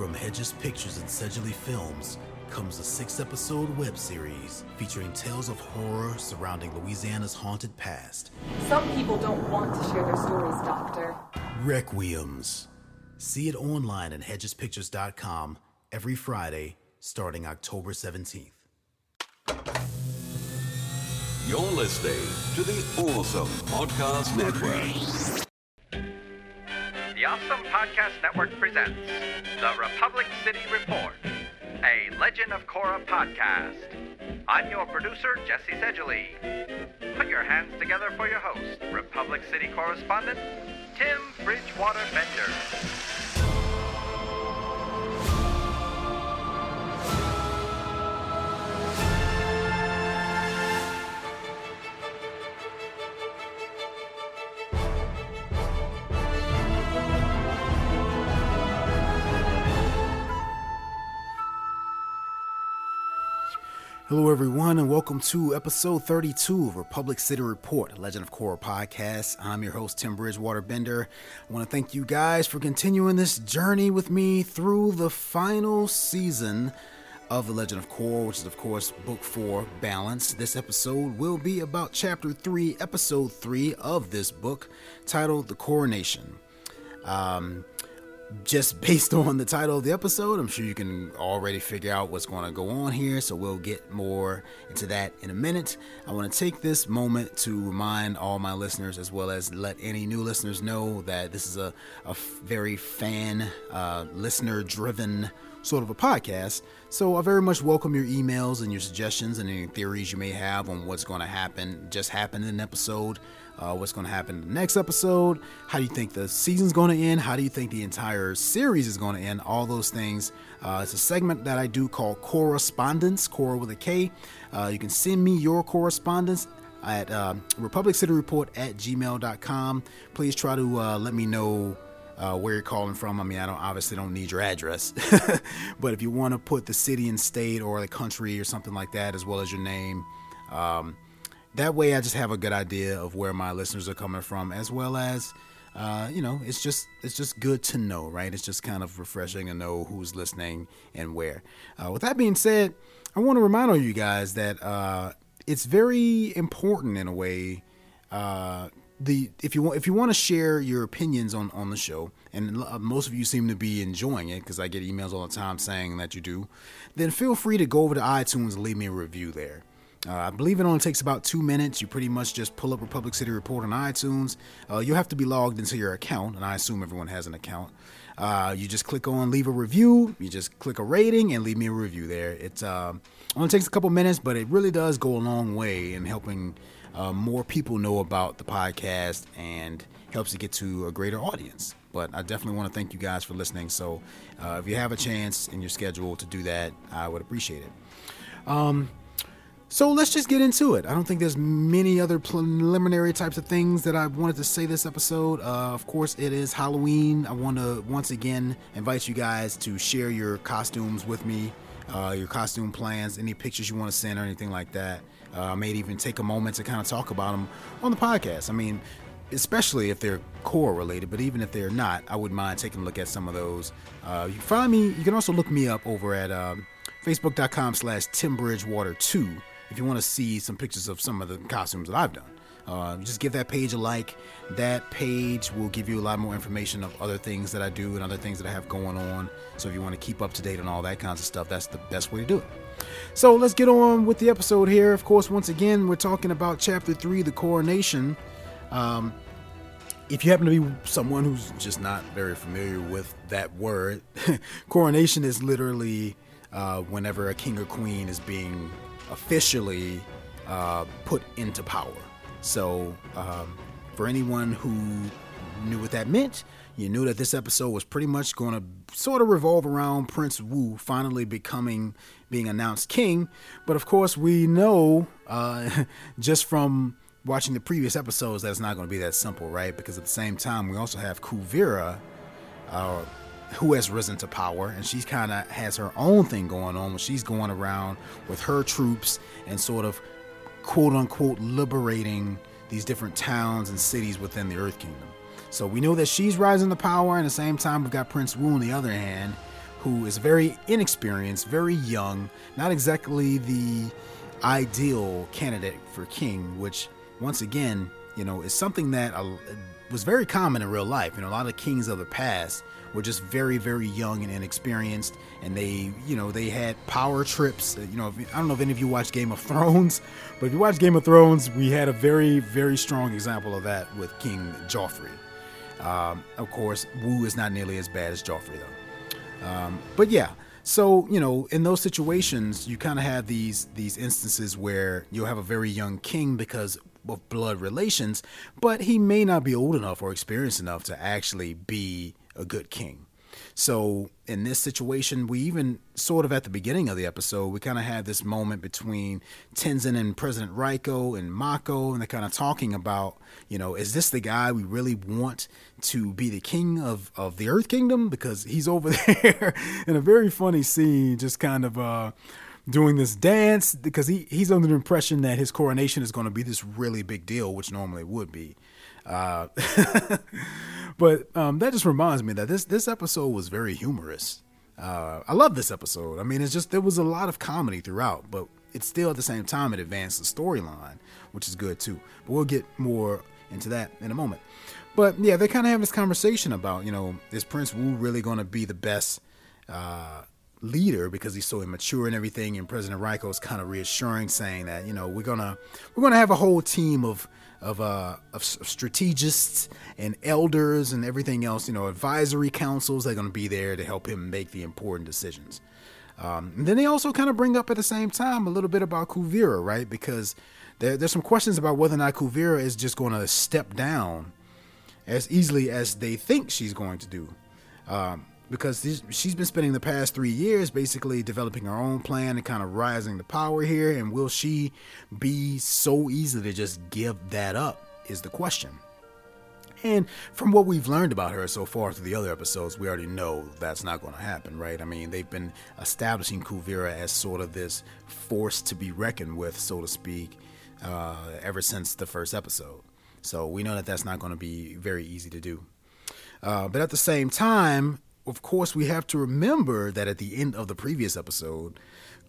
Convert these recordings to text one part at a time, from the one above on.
From Hedges Pictures and Sedgley Films comes a six episode web series featuring tales of horror surrounding Louisiana's haunted past. Some people don't want to share their stories, Doctor. Requiems. See it online at hedgespictures.com every Friday starting October 17th. You're listening to the Awesome Podcast Network. The Awesome Podcast Network presents The Republic City Report, a Legend of Korra podcast. I'm your producer, Jesse Sedgley. Put your hands together for your host, Republic City correspondent, Tim Bridgewater Bender. Hello, everyone, and welcome to episode 32 of Republic City Report, Legend of Korra podcast. I'm your host, Tim Bridgewater Bender. I want to thank you guys for continuing this journey with me through the final season of The Legend of Korra, which is, of course, Book 4 Balance. This episode will be about Chapter 3, Episode 3 of this book, titled The Coronation. Um, just based on the title of the episode, I'm sure you can already figure out what's going to go on here. So we'll get more into that in a minute. I want to take this moment to remind all my listeners, as well as let any new listeners know that this is a, a very fan, uh, listener driven sort of a podcast. So I very much welcome your emails and your suggestions and any theories you may have on what's going to happen, just happened in an episode uh, what's going to happen in the next episode, how do you think the season's going to end, how do you think the entire series is going to end, all those things. Uh, it's a segment that I do called Correspondence, Korra with a K. Uh, you can send me your correspondence at uh, republiccityreport at gmail.com. Please try to uh, let me know uh, where you're calling from. I mean, I don't obviously don't need your address, but if you want to put the city and state or the country or something like that, as well as your name, um, that way I just have a good idea of where my listeners are coming from, as well as uh, you know, it's just it's just good to know, right? It's just kind of refreshing to know who's listening and where. Uh, with that being said, I want to remind all you guys that uh, it's very important in a way. Uh, the if you want if you want to share your opinions on on the show, and most of you seem to be enjoying it because I get emails all the time saying that you do, then feel free to go over to iTunes and leave me a review there. Uh, I believe it only takes about two minutes. You pretty much just pull up Republic City Report on iTunes. Uh, you have to be logged into your account, and I assume everyone has an account. Uh, you just click on leave a review. You just click a rating and leave me a review there. It only takes a couple minutes, but it really does go a long way in helping uh, more people know about the podcast and helps to get to a greater audience. But I definitely want to thank you guys for listening. So uh, if you have a chance in your schedule to do that, I would appreciate it. Um, so let's just get into it. I don't think there's many other preliminary types of things that I wanted to say this episode. Uh, of course, it is Halloween. I want to once again invite you guys to share your costumes with me, uh, your costume plans, any pictures you want to send or anything like that. Uh, I may even take a moment to kind of talk about them on the podcast. I mean, especially if they're Korra related, but even if they're not, I wouldn't mind taking a look at some of those. Uh, you can find me. You can also look me up over at um, facebook.com slash timbridgewater2 if you want to see some pictures of some of the costumes that I've done. Uh, just give that page a like. That page will give you a lot more information of other things that I do and other things that I have going on. So if you want to keep up to date on all that kinds of stuff, that's the best way to do it. So let's get on with the episode here. Of course, once again, we're talking about Chapter 3, The Coronation. Um, if you happen to be someone who's just not very familiar with that word, coronation is literally uh, whenever a king or queen is being officially uh, put into power. So, um, for anyone who knew what that meant, you knew that this episode was pretty much going to sort of revolve around Prince Wu finally becoming being announced king. But of course, we know uh, just from watching the previous episodes that it's not going to be that simple, right? Because at the same time, we also have Kuvira, uh, who has risen to power, and she's kind of has her own thing going on when she's going around with her troops and sort of quote unquote liberating these different towns and cities within the Earth Kingdom. So we know that she's rising to power, and at the same time, we've got Prince Wu on the other hand, who is very inexperienced, very young, not exactly the ideal candidate for king, which once again, you know, is something that uh, was very common in real life. You know, a lot of kings of the past were just very, very young and inexperienced, and they, you know, they had power trips. You know, I don't know if any of you watch Game of Thrones, but if you watch Game of Thrones, we had a very, very strong example of that with King Joffrey. Um, of course, Wu is not nearly as bad as Joffrey, though. Um, but yeah, so you know, in those situations, you kind of have these these instances where you'll have a very young king because of blood relations, but he may not be old enough or experienced enough to actually be a good king. So in this situation, we even sort of at the beginning of the episode, we kind of had this moment between Tenzin and President Raiko and Mako, and they're kind of talking about, you know, is this the guy we really want to be the king of, of the Earth Kingdom? Because he's over there in a very funny scene, just kind of uh, doing this dance because he, he's under the impression that his coronation is going to be this really big deal, which normally would be. Uh, but um, that just reminds me that this this episode was very humorous. Uh, I love this episode. I mean, it's just there was a lot of comedy throughout, but it's still at the same time it advanced the storyline, which is good too. But we'll get more into that in a moment. But yeah, they kind of have this conversation about you know is Prince Wu really going to be the best uh, leader because he's so immature and everything. And President Raiko is kind of reassuring, saying that you know we're gonna we're gonna have a whole team of of uh of strategists and elders and everything else. You know, advisory councils. They're gonna be there to help him make the important decisions. Um, and then they also kind of bring up at the same time a little bit about Kuvira, right? Because there, there's some questions about whether or not Kuvira is just going to step down as easily as they think she's going to do. Um, because she's been spending the past three years basically developing her own plan and kind of rising to power here. And will she be so easy to just give that up? Is the question. And from what we've learned about her so far through the other episodes, we already know that's not going to happen, right? I mean, they've been establishing Kuvira as sort of this force to be reckoned with, so to speak, uh, ever since the first episode. So we know that that's not going to be very easy to do. Uh, but at the same time, of course, we have to remember that at the end of the previous episode,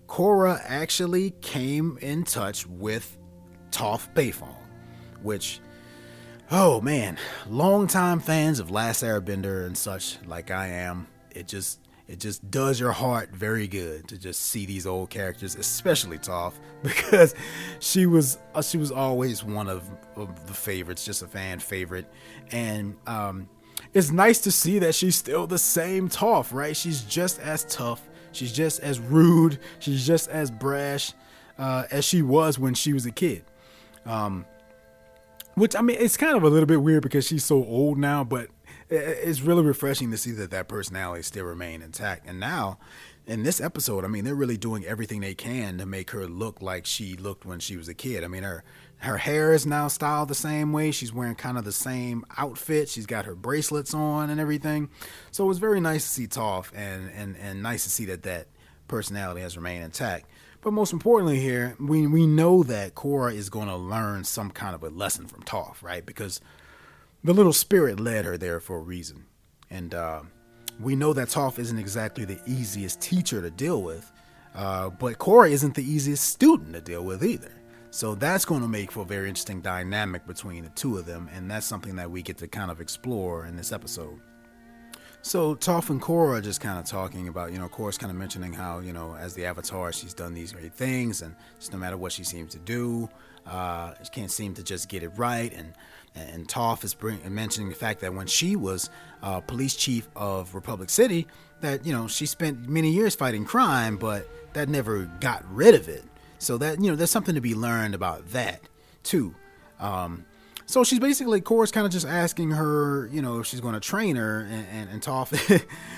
Korra actually came in touch with Toph Beifong, which, oh man, longtime fans of Last Airbender and such, like I am, it just it just does your heart very good to just see these old characters, especially Toph, because she was uh, she was always one of, of the favorites, just a fan favorite, and um, it's nice to see that she's still the same tough, right? She's just as tough. She's just as rude. She's just as brash uh, as she was when she was a kid. Um, which I mean, it's kind of a little bit weird because she's so old now, but it's really refreshing to see that that personality still remain intact. And now, in this episode, I mean, they're really doing everything they can to make her look like she looked when she was a kid. I mean, her her hair is now styled the same way. She's wearing kind of the same outfit. She's got her bracelets on and everything. So it was very nice to see Toph and, and, and nice to see that that personality has remained intact. But most importantly here, we, we know that Korra is going to learn some kind of a lesson from Toph, right? Because the little spirit led her there for a reason. And uh, we know that Toph isn't exactly the easiest teacher to deal with. Uh, but Korra isn't the easiest student to deal with either. So that's going to make for a very interesting dynamic between the two of them, and that's something that we get to kind of explore in this episode. So Toph and Korra just kind of talking about, you know, Korra's kind of mentioning how, you know, as the Avatar, she's done these great things, and just no matter what she seems to do, uh, she can't seem to just get it right. And and Toph is bring, mentioning the fact that when she was uh, police chief of Republic City, that you know she spent many years fighting crime, but that never got rid of it. So that you know, there's something to be learned about that too. Um, so she's basically, Korra's kind of just asking her, you know, if she's going to train her, and and, and Toph,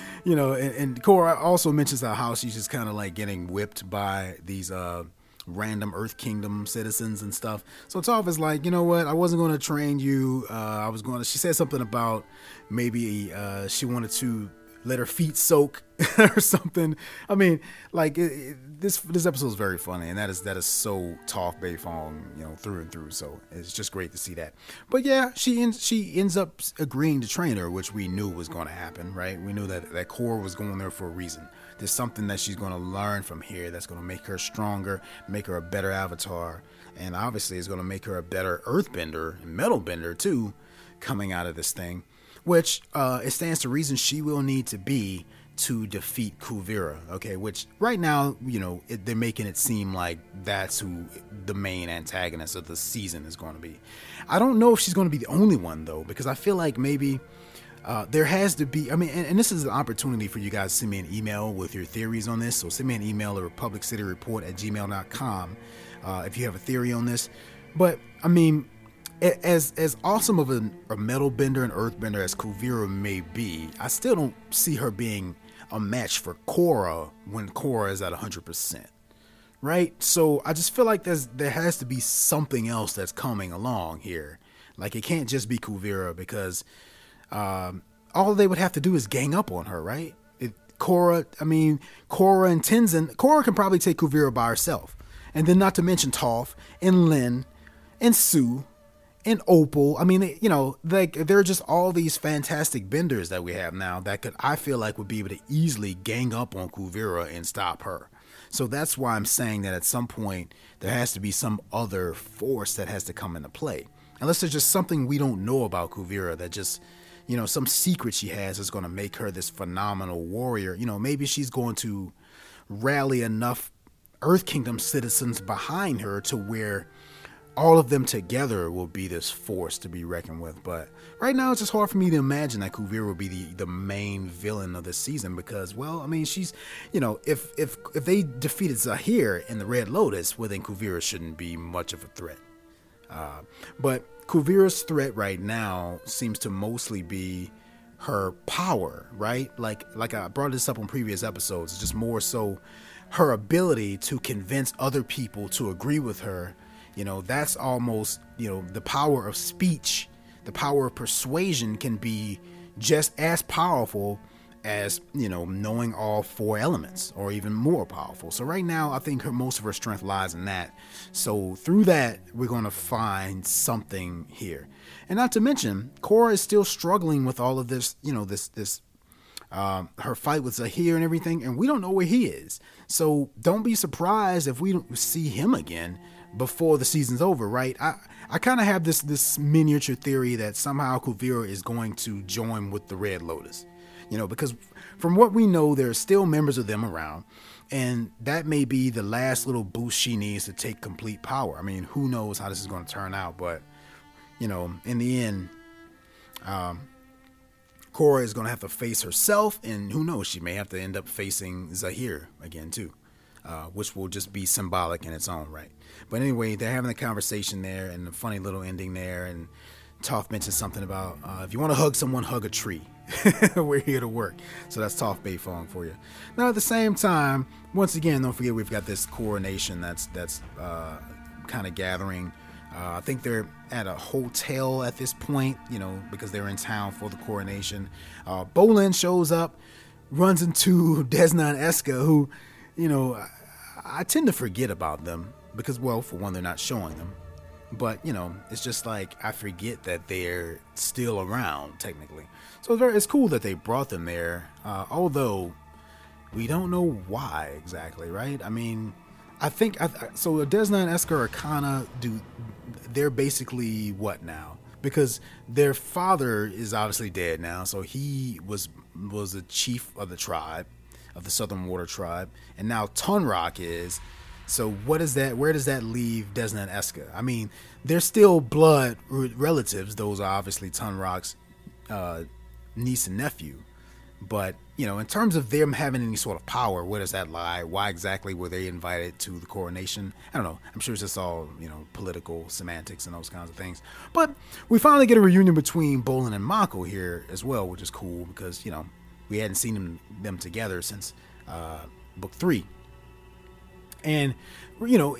you know, and, and Korra also mentions how she's just kind of like getting whipped by these uh, random Earth Kingdom citizens and stuff. So Toph is like, you know what? I wasn't going to train you. Uh, I was going to. She said something about maybe uh, she wanted to let her feet soak or something. I mean, like it, it, this this episode is very funny, and that is that is so Toph Beifong, you know, through and through. So it's just great to see that. But yeah, she ends she ends up agreeing to train her, which we knew was going to happen, right? We knew that that Korra was going there for a reason. There's something that she's going to learn from here that's going to make her stronger, make her a better avatar, and obviously it's going to make her a better Earthbender and Metalbender too, coming out of this thing which uh, it stands to reason she will need to be to defeat Kuvira. Okay, which right now, you know, it, they're making it seem like that's who the main antagonist of the season is going to be. I don't know if she's going to be the only one though, because I feel like maybe. Uh, there has to be, I mean, and, and, this is an opportunity for you guys to send me an email with your theories on this. So send me an email at republiccityreport at gmail.com uh, if you have a theory on this. But, I mean, as as awesome of a, a metal bender and earth bender as Kuvira may be, I still don't see her being a match for Korra when Korra is at 100%. Right? So I just feel like there's there has to be something else that's coming along here. Like it can't just be Kuvira because um, all they would have to do is gang up on her, right? It, Korra, I mean, Korra and Tenzin, Korra can probably take Kuvira by herself. And then not to mention Toph and Lin and Su and Opal. I mean, you know, like there are just all these fantastic benders that we have now that could I feel like would be able to easily gang up on Kuvira and stop her. So that's why I'm saying that at some point there has to be some other force that has to come into play. Unless there's just something we don't know about Kuvira that just you know, some secret she has is going to make her this phenomenal warrior. You know, maybe she's going to rally enough Earth Kingdom citizens behind her to where all of them together will be this force to be reckoned with. But right now, it's just hard for me to imagine that Kuvira will be the, the main villain of this season because, well, I mean, she's, you know, if if if they defeated Zahir in the Red Lotus, well, then Kuvira shouldn't be much of a threat. Uh, but Kuvira's threat right now seems to mostly be her power, right? Like like I brought this up on previous episodes. Just more so her ability to convince other people to agree with her you know, that's almost, you know, the power of speech, the power of persuasion can be just as powerful as, you know, knowing all four elements or even more powerful. So right now, I think her most of her strength lies in that. So through that, we're going to find something here. And not to mention, Korra is still struggling with all of this, you know, this this um, her fight with Zahir and everything, and we don't know where he is. So don't be surprised if we don't see him again before the season's over, right? I I kind of have this this miniature theory that somehow Kuvira is going to join with the Red Lotus, you know, because from what we know, there are still members of them around, and that may be the last little boost she needs to take complete power. I mean, who knows how this is going to turn out, but you know, in the end, um, Korra is going to have to face herself, and who knows, she may have to end up facing Zahir again too, uh, which will just be symbolic in its own right. But anyway, they're having a conversation there and a funny little ending there. And Toph mentions something about uh, if you want to hug someone, hug a tree. We're here to work. So that's Toph Beifong for you. Now, at the same time, once again, don't forget we've got this coronation that's that's uh, kind of gathering. Uh, I think they're at a hotel at this point, you know, because they're in town for the coronation. Uh, Bolin shows up, runs into Desna and Eska, who, you know, I, I tend to forget about them because well for one they're not showing them. But you know it's just like i forget that they're still around technically. So it's, very, it's cool that they brought them there uh, although we don't know why exactly right? I mean i think I, so desna and of do they're basically what now? Because their father is obviously dead now so he was was the chief of the tribe of the southern water tribe and now Tonraq is so what is that? Where does that leave Desna and Eska? I mean, they're still blood relatives. Those are obviously Tonraq's uh, niece and nephew. But you know, in terms of them having any sort of power, where does that lie? Why exactly were they invited to the coronation? I don't know. I'm sure it's just all you know, political semantics and those kinds of things. But we finally get a reunion between Bolin and Mako here as well, which is cool because you know we hadn't seen them them together since uh, book three And, you know,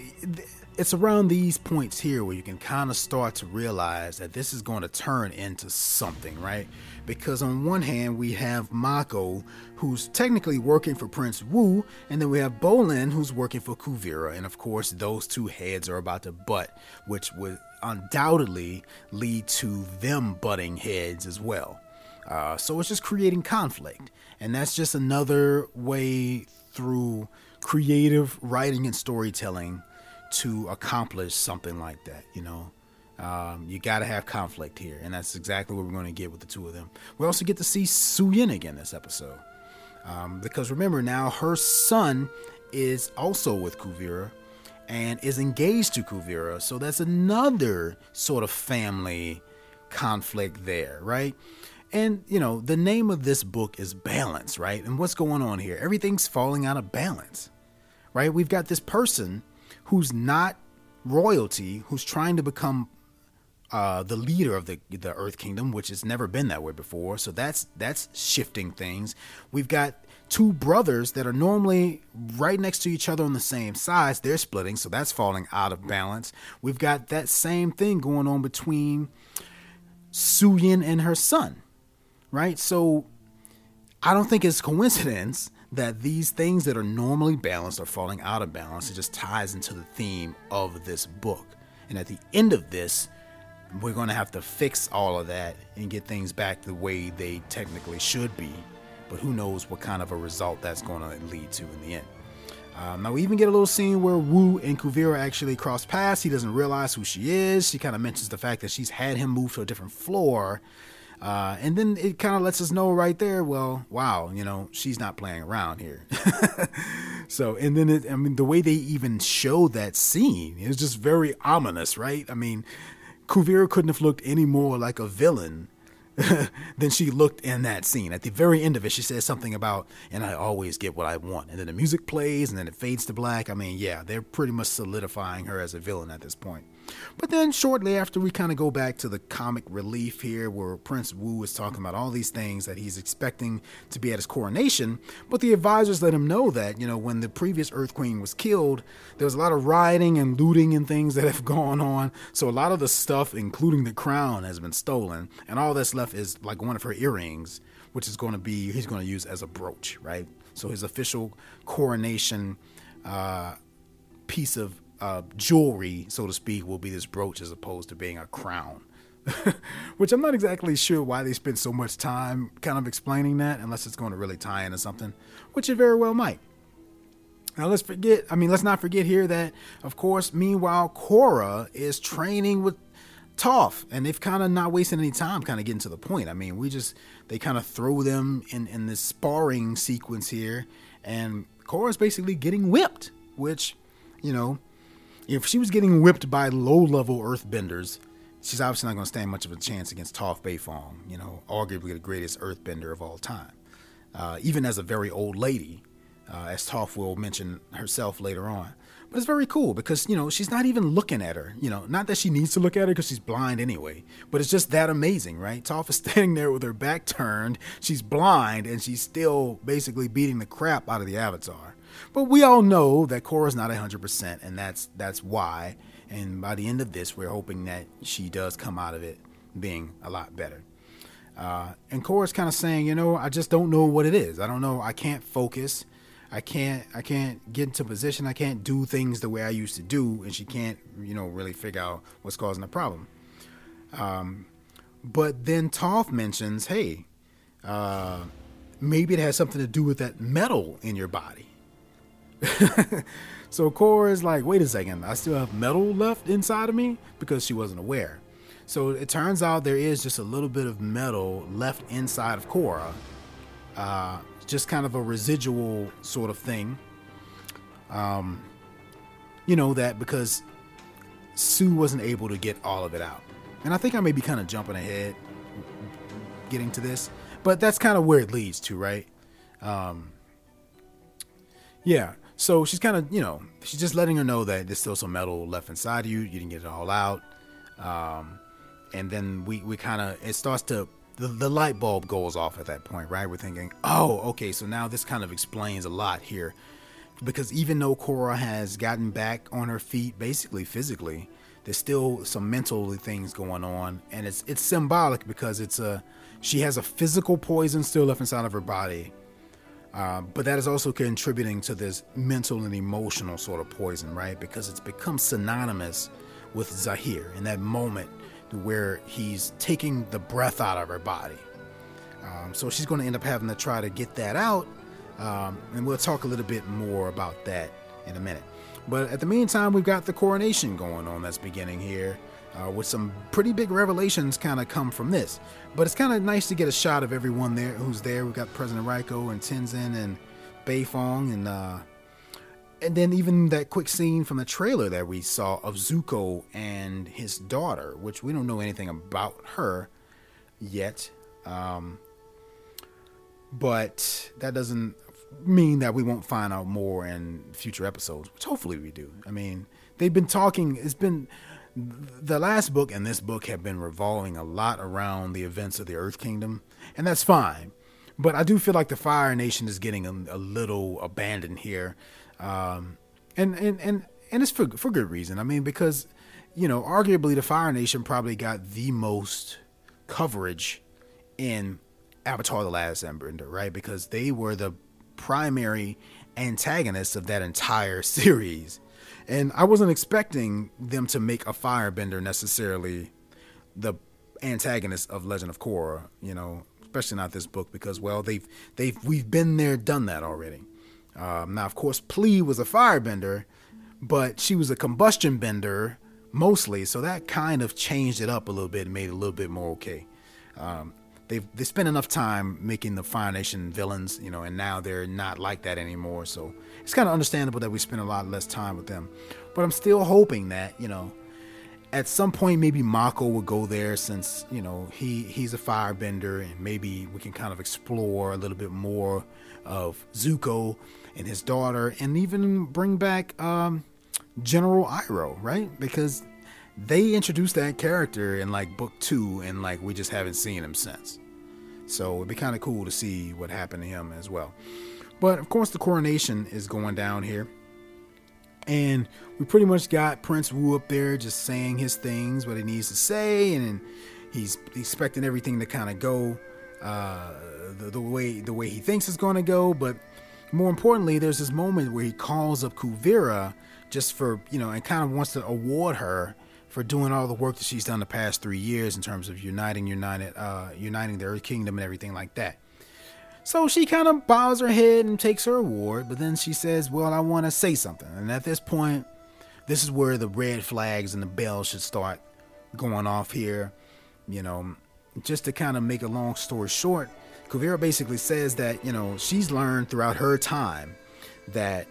it's around these points here where you can kind of start to realize that this is going to turn into something, right? Because on one hand, we have Mako, who's technically working for Prince Wu, and then we have Bolin, who's working for Kuvira. And of course, those two heads are about to butt, which would undoubtedly lead to them butting heads as well. Uh, so it's just creating conflict. And that's just another way through creative writing and storytelling to accomplish something like that, you know. Um, you got to have conflict here, and that's exactly what we're going to get with the two of them. We also get to see Su Yin again this episode, um, because remember now her son is also with Kuvira and is engaged to Kuvira, so that's another sort of family conflict there, right? And you know the name of this book is Balance, right? And what's going on here? Everything's falling out of balance, right? We've got this person who's not royalty, who's trying to become uh, the leader of the the Earth Kingdom, which has never been that way before. So that's that's shifting things. We've got two brothers that are normally right next to each other on the same size. They're splitting, so that's falling out of balance. We've got that same thing going on between Su Yin and her son, right? So I don't think it's coincidence that these things that are normally balanced are falling out of balance. It just ties into the theme of this book. And at the end of this, we're going to have to fix all of that and get things back the way they technically should be. But who knows what kind of a result that's going to lead to in the end. Um, now we even get a little scene where Wu and Kuvira actually cross paths. He doesn't realize who she is. She kind of mentions the fact that she's had him move to a different floor uh, and then it kind of lets us know right there, well, wow, you know, she's not playing around here. so, and then it, I mean, the way they even show that scene is just very ominous, right? I mean, Kuvira couldn't have looked any more like a villain than she looked in that scene. At the very end of it, she says something about, and I always get what I want. And then the music plays and then it fades to black. I mean, yeah, they're pretty much solidifying her as a villain at this point. But then shortly after, we kind of go back to the comic relief here where Prince Wu is talking about all these things that he's expecting to be at his coronation. But the advisors let him know that, you know, when the previous Earth Queen was killed, there was a lot of rioting and looting and things that have gone on. So a lot of the stuff, including the crown, has been stolen. And all that's left is like one of her earrings, which is going to be, he's going to use as a brooch, right? So his official coronation uh, piece of uh, jewelry, so to speak, will be this brooch as opposed to being a crown. Which I'm not exactly sure why they spend so much time kind of explaining that, unless it's going to really tie into something, which it very well might. Now let's forget, I mean, let's not forget here that, of course, meanwhile, Korra is training with Toph, and they've kind of not wasting any time kind of getting to the point. I mean, we just, they kind of throw them in, in this sparring sequence here, and Korra's basically getting whipped, which, you know, if she was getting whipped by low level earthbenders, she's obviously not going to stand much of a chance against Toph Beifong, you know, arguably the greatest earthbender of all time. Uh, even as a very old lady, uh, as Toph will mention herself later on. But it's very cool because, you know, she's not even looking at her. You know, not that she needs to look at her because she's blind anyway, but it's just that amazing, right? Toph is standing there with her back turned. She's blind and she's still basically beating the crap out of the Avatar. But we all know that Korra's not 100%, and that's that's why. And by the end of this, we're hoping that she does come out of it being a lot better. Uh, and Korra's kind of saying, you know, I just don't know what it is. I don't know. I can't focus. I can't. I can't get into position. I can't do things the way I used to do. And she can't, you know, really figure out what's causing the problem. Um, but then Toph mentions, hey, uh, maybe it has something to do with that metal in your body. so Korra is like, wait a second, I still have metal left inside of me because she wasn't aware. So it turns out there is just a little bit of metal left inside of Korra, uh, just kind of a residual sort of thing. Um, you know that because Su wasn't able to get all of it out, and I think I may be kind of jumping ahead, getting to this, but that's kind of where it leads to, right? Um, yeah. So she's kind of, you know, she's just letting her know that there's still some metal left inside of you. You didn't get it all out. Um, and then we, we kind of, it starts to, the, the light bulb goes off at that point, right? We're thinking, oh, okay, so now this kind of explains a lot here. because even though Korra has gotten back on her feet, basically physically, there's still some mental things going on, and it's it's symbolic because it's a she has a physical poison still left inside of her body, uh, but that is also contributing to this mental and emotional sort of poison, right? Because it's become synonymous with Zahir in that moment where he's taking the breath out of her body. Um, so she's going to end up having to try to get that out, um, and we'll talk a little bit more about that in a minute. But at the meantime, we've got the coronation going on that's beginning here, uh, with some pretty big revelations kind of come from this. But it's kind of nice to get a shot of everyone there who's there. We've got President Raiko and Tenzin and Beifong and uh, and then even that quick scene from the trailer that we saw of Zuko and his daughter, which we don't know anything about her yet. Um, but that doesn't mean that we won't find out more in future episodes, which hopefully we do. I mean, they've been talking, it's been the last book and this book have been revolving a lot around the events of the Earth Kingdom, and that's fine. But I do feel like the Fire Nation is getting a, a little abandoned here, um, and and and and it's for for good reason. I mean, because you know, arguably the Fire Nation probably got the most coverage in Avatar: The Last Airbender, right? Because they were the primary antagonists of that entire series. And I wasn't expecting them to make a firebender necessarily the antagonist of Legend of Korra, you know, especially not this book because well they've they've we've been there, done that already. Um, now of course P'Li was a firebender, but she was a combustion bender mostly, so that kind of changed it up a little bit and made it a little bit more okay. Um, they've they spent enough time making the Fire Nation villains, you know, and now they're not like that anymore. So it's kind of understandable that we spend a lot less time with them. But I'm still hoping that you know, at some point maybe Mako will go there since you know he he's a firebender, and maybe we can kind of explore a little bit more of Zuko and his daughter, and even bring back um, General Iroh, right? Because they introduced that character in like book two, and like we just haven't seen him since. So it'd be kind of cool to see what happened to him as well. But of course, the coronation is going down here. And we pretty much got Prince Wu up there just saying his things, what he needs to say, and he's expecting everything to kind of go uh, the, the way the way he thinks it's going to go. But more importantly, there's this moment where he calls up Kuvira just for you know, and kind of wants to award her for doing all the work that she's done the past three years in terms of uniting, united, uh, uniting the Earth Kingdom and everything like that. So she kind of bows her head and takes her award, but then she says, "Well, I want to say something." And at this point, this is where the red flags and the bells should start going off here. You know, just to kind of make a long story short, Kuvira basically says that you know she's learned throughout her time that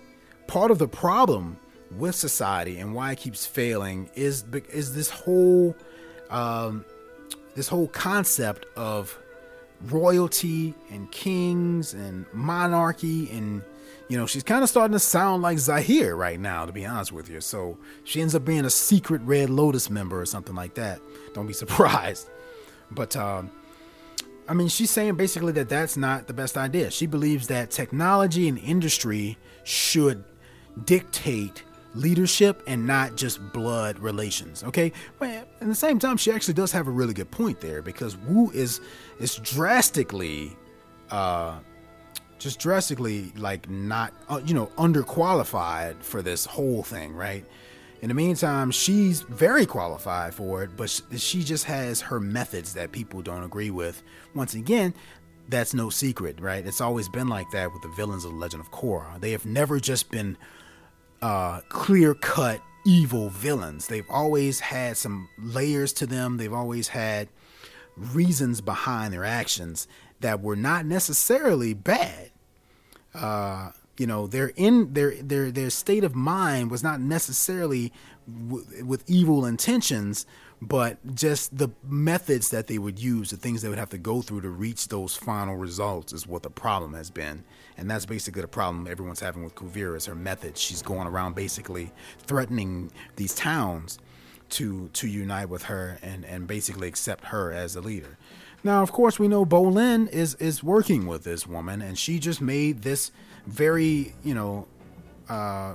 part of the problem with society and why it keeps failing is is this whole um, this whole concept of royalty and kings and monarchy and you know she's kind of starting to sound like Zahir right now to be honest with you. So she ends up being a secret red lotus member or something like that. Don't be surprised. But um, I mean she's saying basically that that's not the best idea. She believes that technology and industry should dictate leadership and not just blood relations. Okay, but at the same time, she actually does have a really good point there because Wu is is drastically, uh, just drastically like not uh, you know underqualified for this whole thing, right? In the meantime, she's very qualified for it, but she just has her methods that people don't agree with. Once again, that's no secret, right? It's always been like that with the villains of the Legend of Korra. They have never just been uh, clear cut evil villains. They've always had some layers to them. They've always had reasons behind their actions that were not necessarily bad. Uh, you know, their in their their their state of mind was not necessarily w- with evil intentions, but just the methods that they would use, the things they would have to go through to reach those final results is what the problem has been. And that's basically the problem everyone's having with Kuvira is her methods. She's going around basically threatening these towns to to unite with her and, and basically accept her as a leader. Now, of course, we know Bolin is is working with this woman, and she just made this very, you know, uh,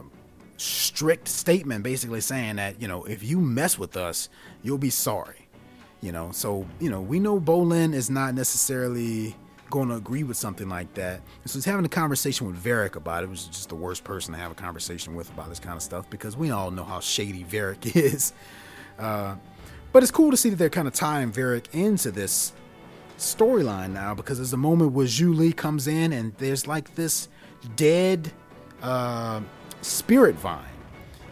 strict statement basically saying that, you know, if you mess with us, you'll be sorry. You know, so, you know, we know Bolin is not necessarily going to agree with something like that. So he's having a conversation with Varrick about it, which is just the worst person to have a conversation with about this kind of stuff because we all know how shady Varrick is. Uh, but it's cool to see that they're kind of tying Varrick into this storyline now because there's a moment where Zhu Li comes in and there's like this dead uh, spirit vine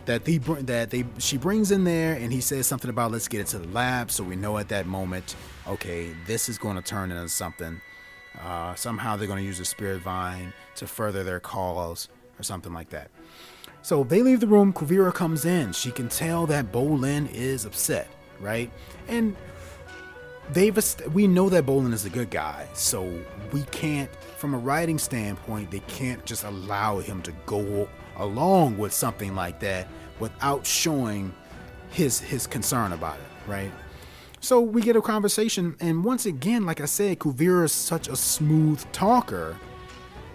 that they that they she brings in there and he says something about let's get it to the lab so we know at that moment okay this is going to turn into something uh, somehow they're going to use the spirit vine to further their cause or something like that. So they leave the room kuvira comes in she can tell that bolin is upset right? And they've we know that bolin is a good guy so we can't from a writing standpoint they can't just allow him to go along with something like that without showing his his concern about it, right? So we get a conversation, and once again, like I said, Kuvira is such a smooth talker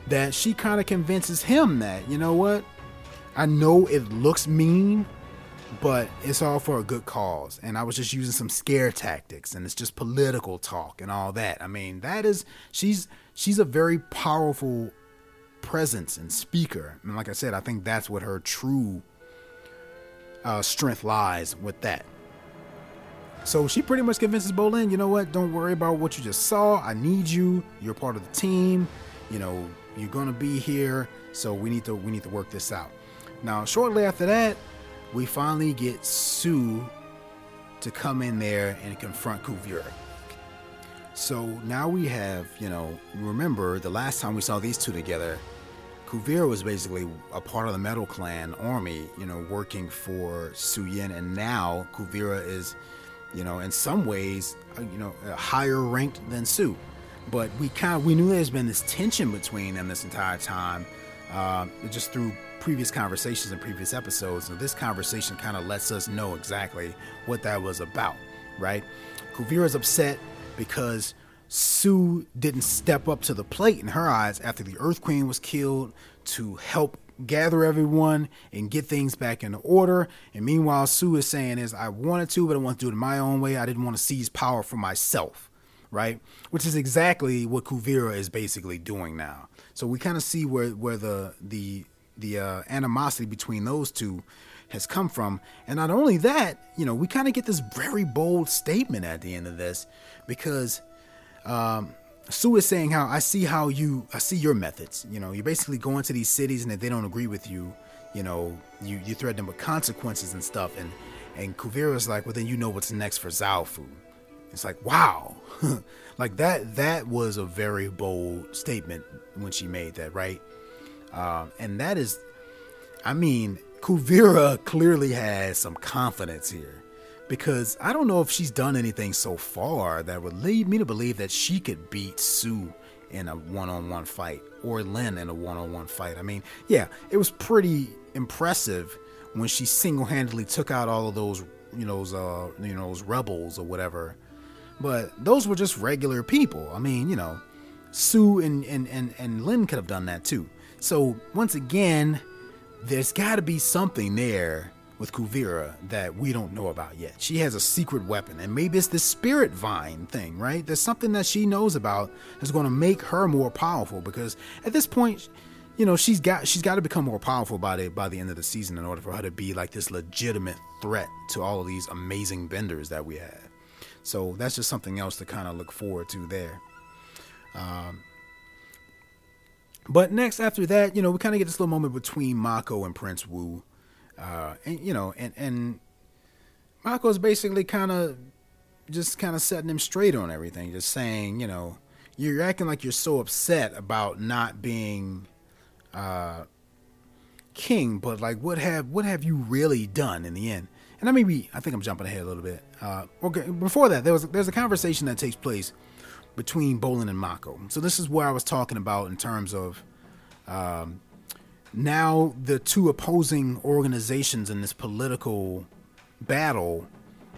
that she kind of convinces him that, you know what? I know it looks mean, but it's all for a good cause. And I was just using some scare tactics and it's just political talk and all that. I mean, that is she's she's a very powerful presence and speaker. And like I said, I think that's what her true uh, strength lies with that. So she pretty much convinces Bolin, you know what? Don't worry about what you just saw. I need you. You're part of the team. You know, you're gonna be here. So we need to we need to work this out. Now, shortly after that, we finally get Su to come in there and confront Kuvira. So now we have, you know, remember the last time we saw these two together, Kuvira was basically a part of the Metal Clan army, you know, working for Su Yin, and now Kuvira is, you know, in some ways, uh, you know, higher ranked than Su. But we kind of we knew there's been this tension between them this entire time, uh, just through previous conversations and previous episodes. And this conversation kind of lets us know exactly what that was about, right? Kuvira's upset because Su didn't step up to the plate in her eyes after the Earth Queen was killed to help gather everyone and get things back into order. And meanwhile, Su is saying is I wanted to, but I want to do it my own way. I didn't want to seize power for myself, right? Which is exactly what Kuvira is basically doing now. So we kind of see where where the the the uh, animosity between those two has come from. And not only that, you know, we kind of get this very bold statement at the end of this because um, Su is saying how I see how you I see your methods. You know, you're basically going to these cities and if they don't agree with you, you know, you you threaten them with consequences and stuff. And and Kuvira is like, well, then you know what's next for Zaofu. It's like, wow, like that. That was a very bold statement when she made that, right? Um, and that is, I mean, Kuvira clearly has some confidence here because I don't know if she's done anything so far that would lead me to believe that she could beat Su in a one-on-one fight or Lin in a one-on-one fight. I mean, yeah, it was pretty impressive when she single-handedly took out all of those, you know, those, uh, you know, those rebels or whatever. But those were just regular people. I mean, you know, Su and and and, and Lin could have done that too. So once again, there's got to be something there with Kuvira that we don't know about yet. She has a secret weapon, and maybe it's the spirit vine thing, right? There's something that she knows about that's going to make her more powerful because at this point, you know, she's got she's got to become more powerful by the by the end of the season in order for her to be like this legitimate threat to all of these amazing benders that we have. So that's just something else to kind of look forward to there. Um, but next, after that, you know, we kind of get this little moment between Mako and Prince Wu uh, and you know, and and Mako's basically kind of just kind of setting him straight on everything, just saying, you know, you're acting like you're so upset about not being uh, king, but like, what have what have you really done in the end? And I maybe I think I'm jumping ahead a little bit. Uh, okay, before that, there was there's a conversation that takes place between Bolin and Mako. So this is where I was talking about in terms of um, now the two opposing organizations in this political battle,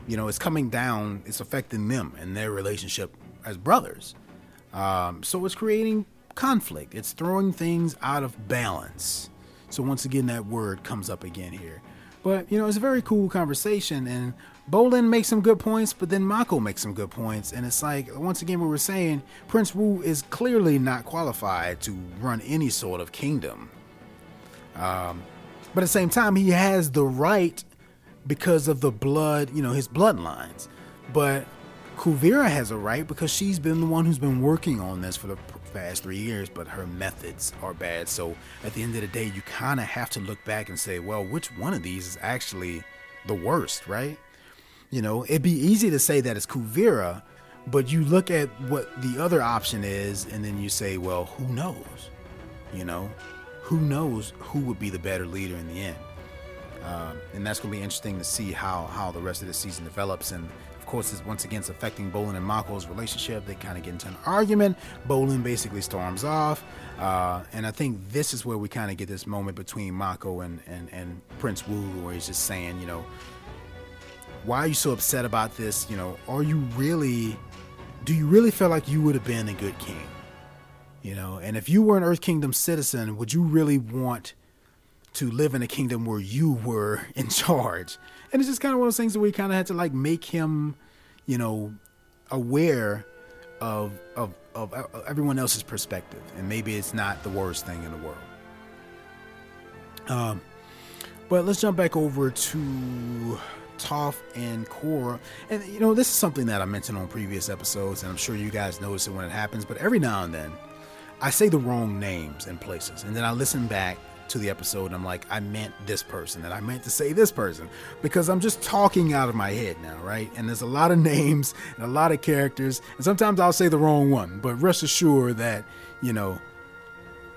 you know, it's coming down. It's affecting them and their relationship as brothers. Um, so it's creating conflict. It's throwing things out of balance. So once again, that word comes up again here. But you know, it's a very cool conversation, and Bolin makes some good points, but then Mako makes some good points, and it's like once again we were saying Prince Wu is clearly not qualified to run any sort of kingdom. Um, but at the same time, he has the right because of the blood, you know, his bloodlines. But Kuvira has a right because she's been the one who's been working on this for the past three years, but her methods are bad. So at the end of the day, you kind of have to look back and say, well, which one of these is actually the worst, right? You know, it'd be easy to say that it's Kuvira, but you look at what the other option is, and then you say, well, who knows? You know, who knows who would be the better leader in the end? Um, and that's going to be interesting to see how how the rest of the season develops. And of course, it's once again it's affecting Bolin and Mako's relationship. They kind of get into an argument. Bolin basically storms off, uh, and I think this is where we kind of get this moment between Mako and, and and Prince Wu, where he's just saying, you know, why are you so upset about this? You know, are you really? Do you really feel like you would have been a good king? You know, and if you were an Earth Kingdom citizen, would you really want? to live in a kingdom where you were in charge. And it's just kind of one of those things that we kind of had to like make him, you know, aware of, of, of everyone else's perspective. And maybe it's not the worst thing in the world. Um, but let's jump back over to Toph and Korra. And, you know, this is something that I mentioned on previous episodes, and I'm sure you guys notice it when it happens, but every now and then I say the wrong names in places. And then I listen back to the episode and I'm like, I meant this person and I meant to say this person because I'm just talking out of my head now, right? And there's a lot of names and a lot of characters, and sometimes I'll say the wrong one, but rest assured that, you know,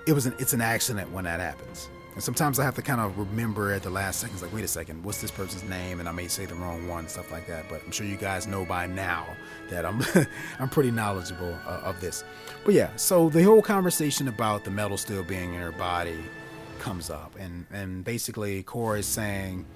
it was an it's an accident when that happens. And sometimes I have to kind of remember at the last seconds, like, wait a second, what's this person's name? And I may say the wrong one, stuff like that. But I'm sure you guys know by now that I'm I'm pretty knowledgeable uh, of this. But yeah, so the whole conversation about the metal still being in her body comes up, and and basically Korra is saying,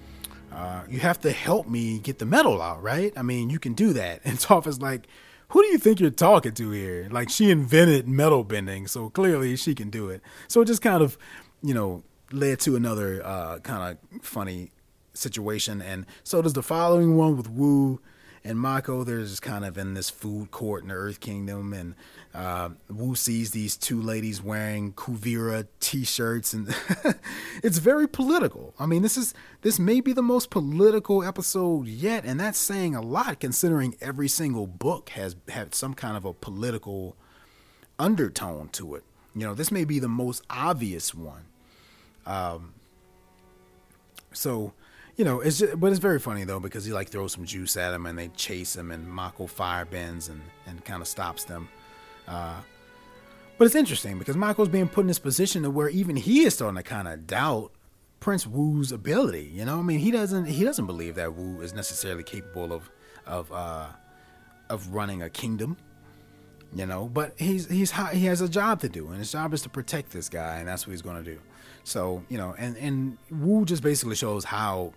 uh, "You have to help me get the metal out, right? I mean, you can do that." And Toph is like, "Who do you think you're talking to here? Like, she invented metal bending, so clearly she can do it." So it just kind of, you know, led to another uh, kind of funny situation, and so does the following one with Wu and Mako. They're just kind of in this food court in the Earth Kingdom, and uh, Wu sees these two ladies wearing Kuvira T-shirts, and it's very political. I mean, this is this may be the most political episode yet, and that's saying a lot considering every single book has had some kind of a political undertone to it. You know, this may be the most obvious one. Um, so, you know, it's just, but it's very funny though because he like throws some juice at him and they chase him and Mako fire bends and and kind of stops them. Uh, but it's interesting because Mako's being put in this position to where even he is starting to kind of doubt Prince Wu's ability. You know, I mean, he doesn't he doesn't believe that Wu is necessarily capable of of uh, of running a kingdom. You know, but he's he's he has a job to do, and his job is to protect this guy, and that's what he's going to do. So you know, and and Wu just basically shows how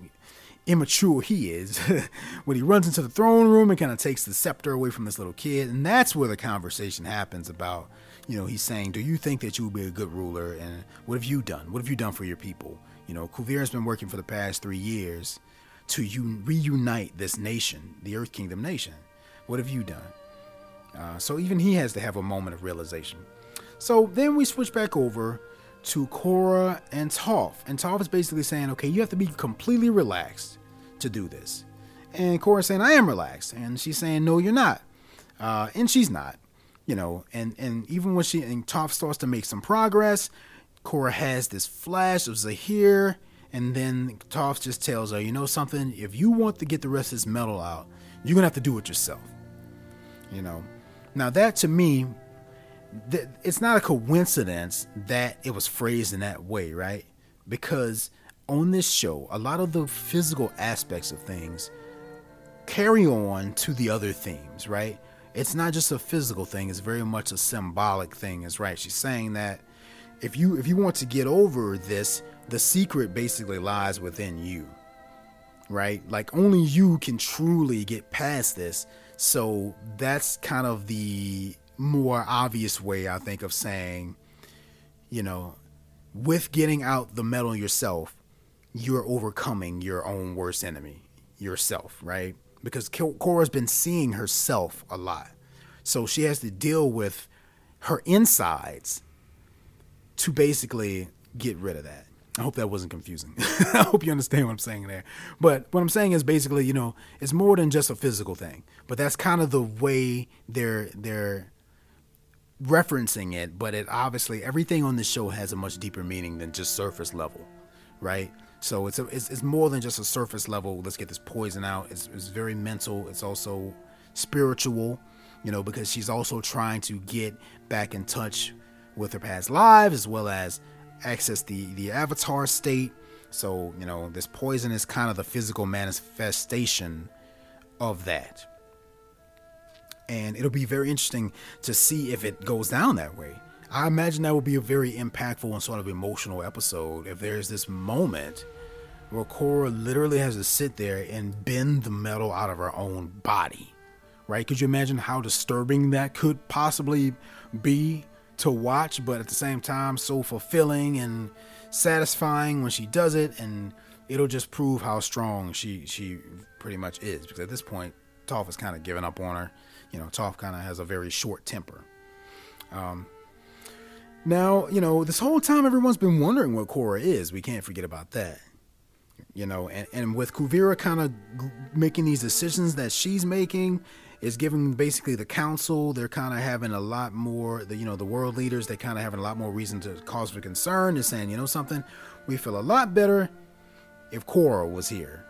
immature he is when he runs into the throne room and kind of takes the scepter away from this little kid. And that's where the conversation happens about you know he's saying do you think that you would be a good ruler? And what have you done? What have you done for your people? You know Kuvira's been working for the past three years to un- reunite this nation the earth kingdom nation. What have you done? Uh, so even he has to have a moment of realization. So then we switch back over to Korra and Toph. And Toph is basically saying, okay, you have to be completely relaxed to do this. And Korra's saying, I am relaxed. And she's saying, no, you're not. Uh, and she's not. You know, and, and even when she and Toph starts to make some progress, Korra has this flash of Zahir, and then Toph just tells her, you know something, if you want to get the rest of this metal out, you're gonna have to do it yourself. You know. Now that to me th- it's not a coincidence that it was phrased in that way, right? Because on this show, a lot of the physical aspects of things carry on to the other themes, right? It's not just a physical thing, it's very much a symbolic thing, is right. She's saying that if you if you want to get over this, the secret basically lies within you. Right? Like only you can truly get past this. So that's kind of the more obvious way, I think, of saying, you know, with getting out the metal yourself, you're overcoming your own worst enemy, yourself, right? Because Korra's been seeing herself a lot. So she has to deal with her insides to basically get rid of that. I hope that wasn't confusing. I hope you understand what I'm saying there. But what I'm saying is basically, you know, it's more than just a physical thing. But that's kind of the way they're they're referencing it. But it obviously everything on the show has a much deeper meaning than just surface level, right? So it's a, it's, it's more than just a surface level. Let's get this poison out. It's, it's very mental. It's also spiritual, you know, because she's also trying to get back in touch with her past lives as well as access the the avatar state. So you know, this poison is kind of the physical manifestation of that, and it'll be very interesting to see if it goes down that way. I imagine that will be a very impactful and sort of emotional episode if there's this moment where Korra literally has to sit there and bend the metal out of her own body. Right? Could you imagine how disturbing that could possibly be to watch, but at the same time, so fulfilling and satisfying when she does it, and it'll just prove how strong she she pretty much is. Because at this point, Toph is kind of giving up on her. You know, Toph kind of has a very short temper. Um, now, you know, this whole time everyone's been wondering what Korra is. We can't forget about that. You know, and, and with Kuvira kind of making these decisions that she's making, is giving basically the council they're kind of having a lot more the you know the world leaders they kind of having a lot more reason to cause for concern they're saying you know something we feel a lot better if Korra was here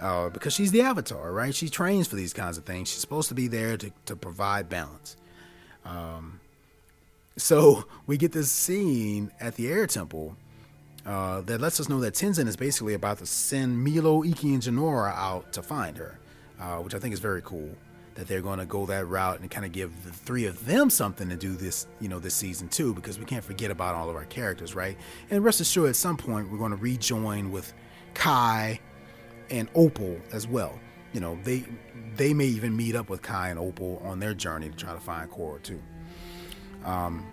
uh, because she's the avatar right? She trains for these kinds of things. She's supposed to be there to, to provide balance. Um, so we get this scene at the air temple uh, that lets us know that Tenzin is basically about to send Meelo, Ikki, and Jinora out to find her, uh, which I think is very cool that they're going to go that route and kind of give the three of them something to do this, you know, this season too, because we can't forget about all of our characters, right? And rest assured, at some point we're going to rejoin with Kai and Opal as well. You know, they they may even meet up with Kai and Opal on their journey to try to find Korra too. Um,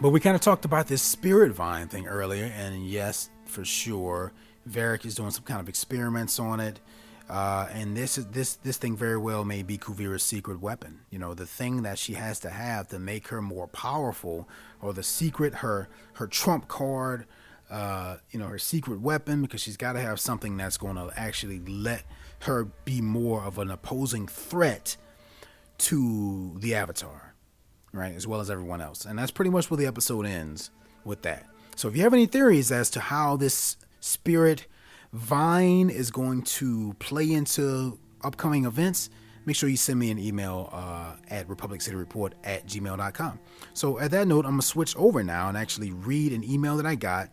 but we kind of talked about this spirit vine thing earlier, and yes, for sure, Varrick is doing some kind of experiments on it. Uh, and this is this this thing very well may be Kuvira's secret weapon. You know, the thing that she has to have to make her more powerful, or the secret her her trump card. Uh, you know, her secret weapon because she's got to have something that's going to actually let her be more of an opposing threat to the Avatar, right, as well as everyone else. And that's pretty much where the episode ends with that. So if you have any theories as to how this spirit Vine is going to play into upcoming events, make sure you send me an email uh, at republiccityreport at gmail.com. So, at that note, I'm going to switch over now and actually read an email that I got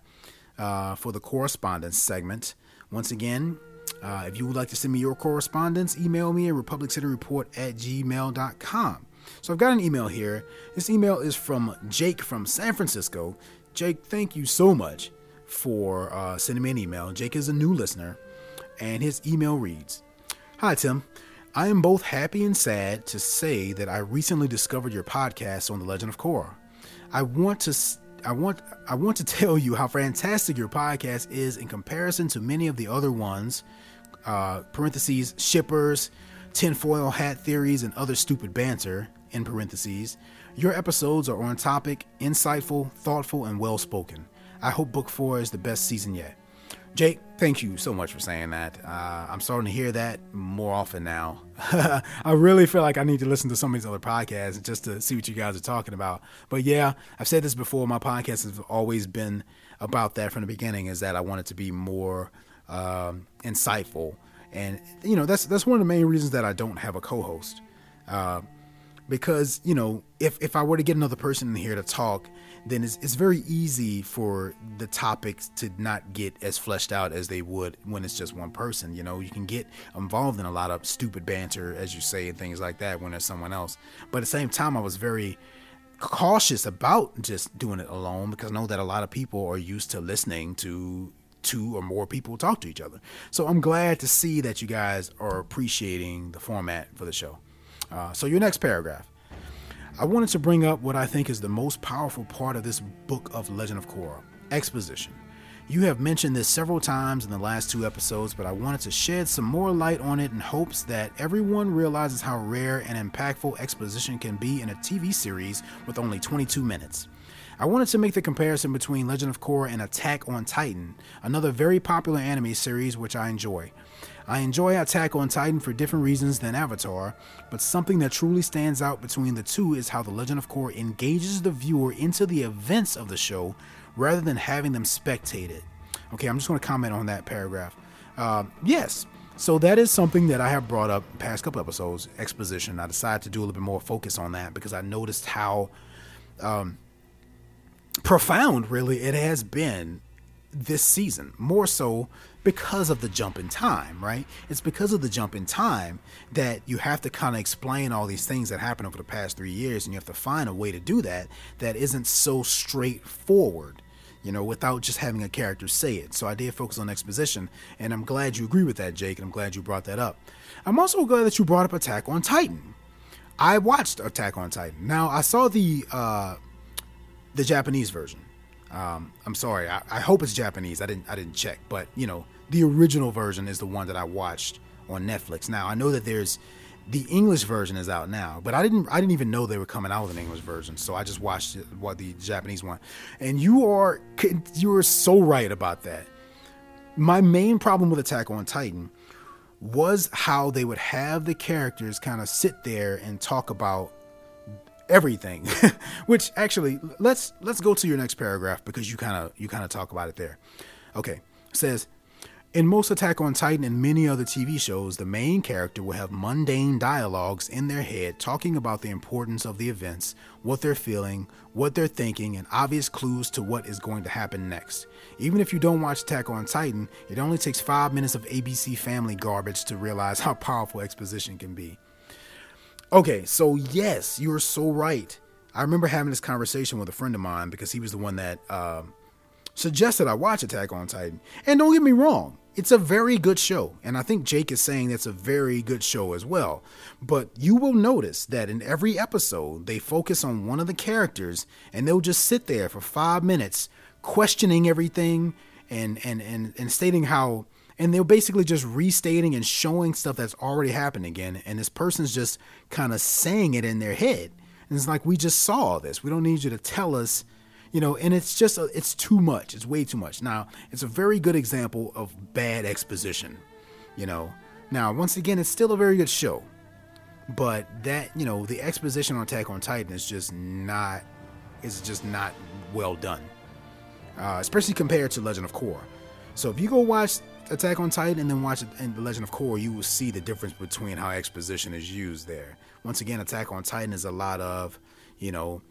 uh, for the correspondence segment. Once again, uh, if you would like to send me your correspondence, email me at republiccityreport at gmail.com. So, I've got an email here. This email is from Jake from San Francisco. Jake, thank you so much for uh, sending me an email. Jake is a new listener, and his email reads Hi, Tim. I am both happy and sad to say that I recently discovered your podcast on the Legend of Korra. I want to. I want I want to tell you how fantastic your podcast is in comparison to many of the other ones. Uh, parentheses shippers, tinfoil hat theories, and other stupid banter. In parentheses, your episodes are on topic, insightful, thoughtful, and well spoken. I hope book four is the best season yet. Jake, thank you so much for saying that. Uh, I'm starting to hear that more often now. I really feel like I need to listen to some of these other podcasts just to see what you guys are talking about. But yeah, I've said this before. My podcast has always been about that from the beginning. Is that I want it to be more um, insightful, and you know that's that's one of the main reasons that I don't have a co-host. Uh, because you know, if if I were to get another person in here to talk, then it's, it's very easy for the topics to not get as fleshed out as they would when it's just one person. You know, you can get involved in a lot of stupid banter, as you say, and things like that when there's someone else. But at the same time, I was very cautious about just doing it alone because I know that a lot of people are used to listening to two or more people talk to each other. So I'm glad to see that you guys are appreciating the format for the show. Uh, so, your next paragraph. I wanted to bring up what I think is the most powerful part of this book of Legend of Korra exposition. You have mentioned this several times in the last two episodes, but I wanted to shed some more light on it in hopes that everyone realizes how rare and impactful exposition can be in a TV series with only 22 minutes. I wanted to make the comparison between Legend of Korra and Attack on Titan, another very popular anime series which I enjoy. I enjoy Attack on Titan for different reasons than Avatar, but something that truly stands out between the two is how The Legend of Korra engages the viewer into the events of the show rather than having them spectate it. Okay, I'm just going to comment on that paragraph. Uh, yes, so that is something that I have brought up past couple episodes, exposition. I decided to do a little bit more focus on that because I noticed how um, profound, really, it has been this season. More so because of the jump in time, right? It's because of the jump in time that you have to kind of explain all these things that happened over the past three years, and you have to find a way to do that that isn't so straightforward you know, without just having a character say it. So I did focus on exposition, and I'm glad you agree with that, Jake, and I'm glad you brought that up. I'm also glad that you brought up Attack on Titan. I watched Attack on Titan. Now I saw the uh, the Japanese version. Um, I'm sorry, I, I hope it's Japanese. I didn't I didn't check, but you know, the original version is the one that I watched on Netflix. Now I know that there's the English version is out now, but I didn't I didn't even know they were coming out with an English version, so I just watched what the Japanese one. And you are you are so right about that. My main problem with Attack on Titan was how they would have the characters kind of sit there and talk about everything. Which actually, let's let's go to your next paragraph because you kind of you kind of talk about it there. Okay, it says in most Attack on Titan and many other TV shows, the main character will have mundane dialogues in their head talking about the importance of the events, what they're feeling, what they're thinking, and obvious clues to what is going to happen next. Even if you don't watch Attack on Titan, it only takes five minutes of ABC family garbage to realize how powerful exposition can be. Okay, so yes, you're so right. I remember having this conversation with a friend of mine because he was the one that uh, suggested I watch Attack on Titan. And don't get me wrong, it's a very good show, and I think Jake is saying that's a very good show as well. But you will notice that in every episode, they focus on one of the characters and they'll just sit there for five minutes questioning everything and, and, and, and stating how, and they're basically just restating and showing stuff that's already happened again. And this person's just kind of saying it in their head. And it's like, we just saw this. We don't need you to tell us you know and it's just a, it's too much. It's way too much. Now it's a very good example of bad exposition you know. Now once again it's still a very good show but that you know the exposition on attack on titan is just not is just not well done uh, especially compared to legend of korra. So if you go watch attack on titan and then watch the legend of korra you will see the difference between how exposition is used there. Once again attack on titan is a lot of you know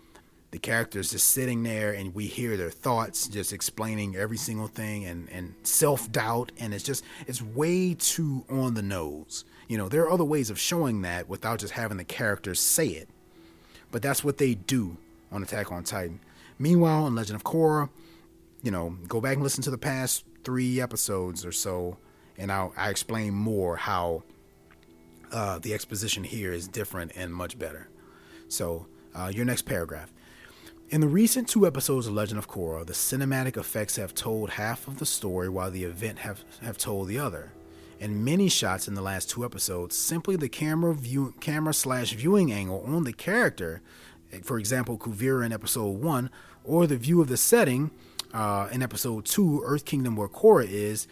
the characters just sitting there and we hear their thoughts just explaining every single thing and, and self-doubt. And it's just it's way too on the nose. You know there are other ways of showing that without just having the characters say it. But that's what they do on attack on titan. Meanwhile in legend of korra you know go back and listen to the past three episodes or so and I'll, i explain more how uh, the exposition here is different and much better. So uh, your next paragraph in the recent two episodes of Legend of Korra, the cinematic effects have told half of the story while the event have, have told the other. In many shots in the last two episodes, simply the camera view camera slash viewing angle on the character, for example, Kuvira in episode one, or the view of the setting uh, in episode two, Earth Kingdom where Korra is,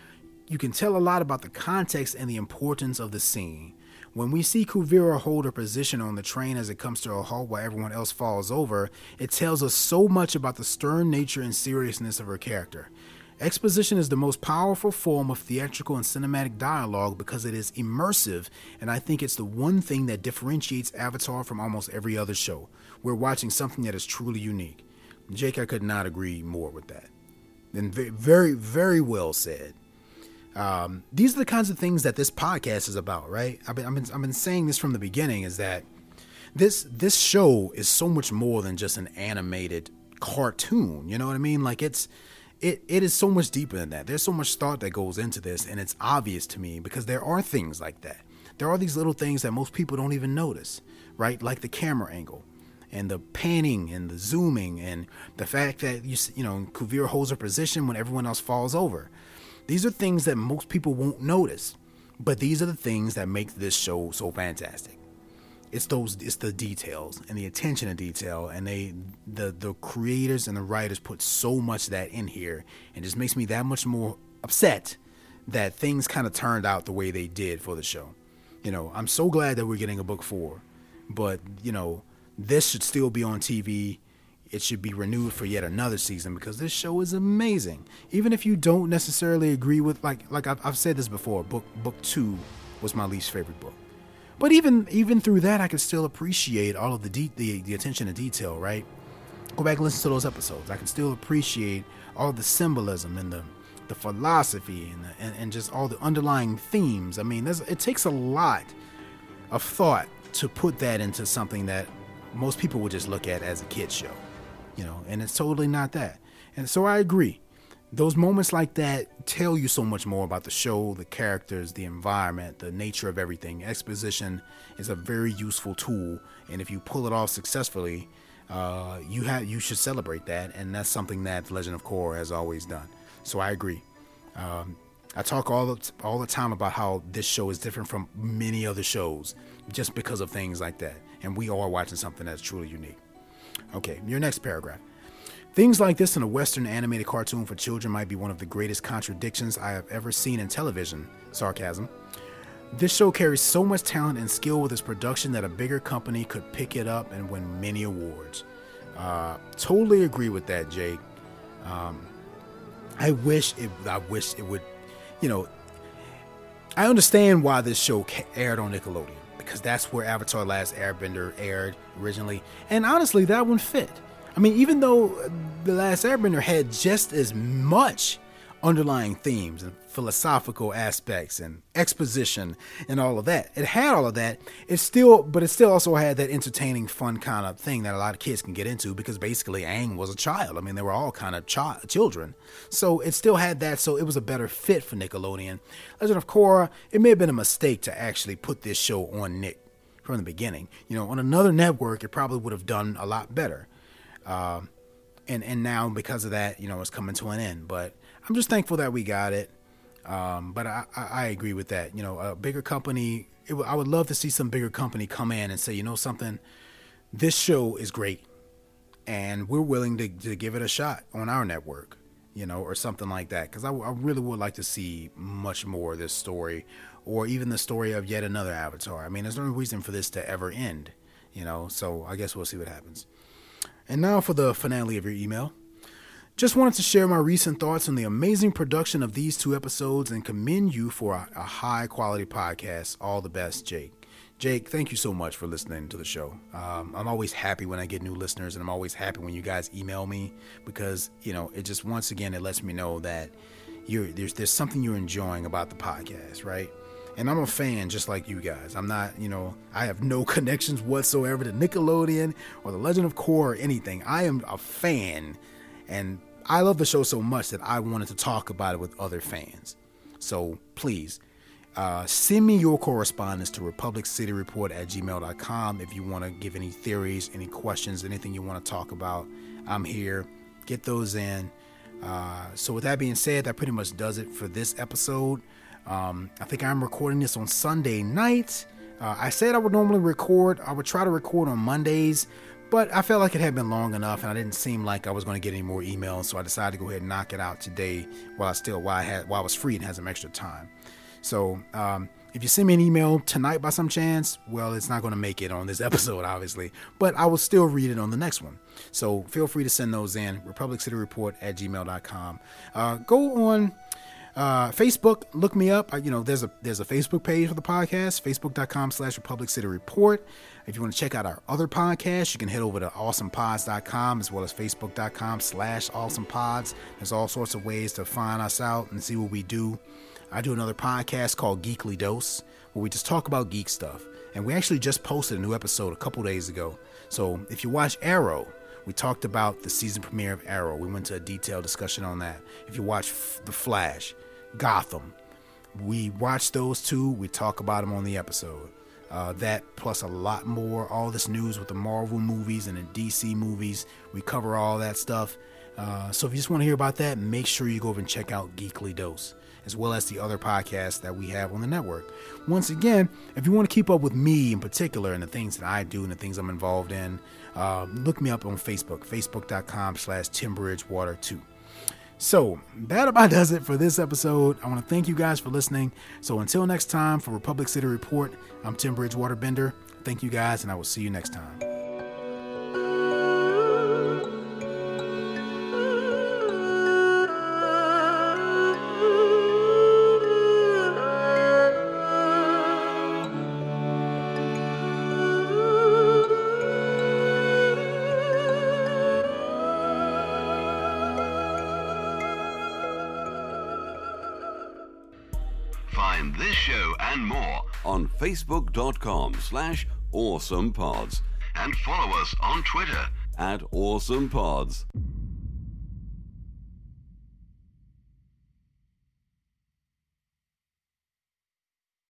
you can tell a lot about the context and the importance of the scene. When we see Kuvira hold her position on the train as it comes to a halt while everyone else falls over, it tells us so much about the stern nature and seriousness of her character. Exposition is the most powerful form of theatrical and cinematic dialogue because it is immersive, and I think it's the one thing that differentiates Avatar from almost every other show. We're watching something that is truly unique. Jake, I could not agree more with that. And very, very well said. Um, these are the kinds of things that this podcast is about, right? I've been, I've been, I've been saying this from the beginning is that this this show is so much more than just an animated cartoon. You know what I mean? Like it's it it is so much deeper than that. There's so much thought that goes into this, and it's obvious to me because there are things like that. There are these little things that most people don't even notice, right? Like the camera angle and the panning and the zooming and the fact that you you know Kuvira holds her position when everyone else falls over. These are things that most people won't notice, but these are the things that make this show so fantastic. It's those it's the details and the attention to detail and they the the creators and the writers put so much of that in here and just makes me that much more upset that things kind of turned out the way they did for the show. You know, I'm so glad that we're getting a book 4, but you know, this should still be on TV. It should be renewed for yet another season because this show is amazing. Even if you don't necessarily agree with like like I've, I've said this before, book book two was my least favorite book. But even even through that, I could still appreciate all of the de- the the attention to detail. Right, go back and listen to those episodes. I can still appreciate all the symbolism and the the philosophy and, the, and, and just all the underlying themes. I mean, it takes a lot of thought to put that into something that most people would just look at as a kid show, you know, and it's totally not that. And so I agree. Those moments like that tell you so much more about the show, the characters, the environment, the nature of everything. Exposition is a very useful tool, and if you pull it off successfully, uh, you have you should celebrate that, and that's something that Legend of Korra has always done. So I agree. Um, I talk all the all the time about how this show is different from many other shows, just because of things like that and we are watching something that's truly unique. Okay, your next paragraph. Things like this in a Western animated cartoon for children might be one of the greatest contradictions I have ever seen in television. Sarcasm. This show carries so much talent and skill with its production that a bigger company could pick it up and win many awards. Uh, totally agree with that, Jake. Um, I wish it. I wish it would. You know, I understand why this show aired on Nickelodeon because that's where Avatar Last Airbender aired originally. And honestly, that one fit. I mean, even though The Last Airbender had just as much underlying themes and philosophical aspects and exposition and all of that. It had all of that. It still, but it still also had that entertaining, fun kind of thing that a lot of kids can get into because basically Aang was a child. I mean, they were all kind of ch- children. So it still had that. So it was a better fit for Nickelodeon. Legend of Korra, it may have been a mistake to actually put this show on Nick from the beginning. You know, on another network, it probably would have done a lot better. Uh, and and now because of that, you know, it's coming to an end. But I'm just thankful that we got it. Um, but I, I, agree with that. You know, a bigger company. It, I would love to see some bigger company come in and say, you know, something. This show is great, and we're willing to, to give it a shot on our network. You know, or something like that. Because I, I really would like to see much more of this story, or even the story of yet another Avatar. I mean, there's no reason for this to ever end. You know, so I guess we'll see what happens. And now for the finale of your email. Just wanted to share my recent thoughts on the amazing production of these two episodes and commend you for a, a, high quality podcast. All the best, Jake. Jake, thank you so much for listening to the show. Um, I'm always happy when I get new listeners, and I'm always happy when you guys email me because you know it just once again it lets me know that you're there's there's something you're enjoying about the podcast, right? And I'm a fan just like you guys. I'm not, you know, I have no connections whatsoever to Nickelodeon or The Legend of Korra or anything. I am a fan and I love the show so much that I wanted to talk about it with other fans. So please, uh, send me your correspondence to republiccityreport at gmail.com if you want to give any theories, any questions, anything you want to talk about. I'm here. Get those in. Uh, so, with that being said, that pretty much does it for this episode. Um, I think I'm recording this on Sunday night. Uh, I said I would normally record, I would try to record on Mondays, but I felt like it had been long enough, and I didn't seem like I was going to get any more emails, so I decided to go ahead and knock it out today while I still while I had while I was free and had some extra time. So um, if you send me an email tonight by some chance, well, it's not going to make it on this episode, obviously, but I will still read it on the next one. So feel free to send those in. RepublicCityReport at gmail.com. Uh, go on uh, Facebook, look me up. I, you know, there's a there's a Facebook page for the podcast, facebook.com slash Republic City Report. If you want to check out our other podcasts, you can head over to awesomepods.com as well as facebook.com slash awesomepods. There's all sorts of ways to find us out and see what we do. I do another podcast called Geekly Dose, where we just talk about geek stuff. And we actually just posted a new episode a couple days ago. So if you watch Arrow, we talked about the season premiere of Arrow. We went to a detailed discussion on that. If you watch F- The Flash, Gotham. We watch those two. We talk about them on the episode. Uh, that plus a lot more. All this news with the Marvel movies and the DC movies. We cover all that stuff. Uh, so if you just want to hear about that, make sure you go over and check out Geekly Dose, as well as the other podcasts that we have on the network. Once again, if you want to keep up with me in particular and the things that I do and the things I'm involved in, uh, look me up on Facebook, facebook.com slash timbridgewater2. So that about does it for this episode. I want to thank you guys for listening. So until next time for Republic City Report, I'm Tim Bridgewater Bender. Thank you guys, and I will see you next time. facebook.com slash awesomepods and follow us on Twitter at awesomepods.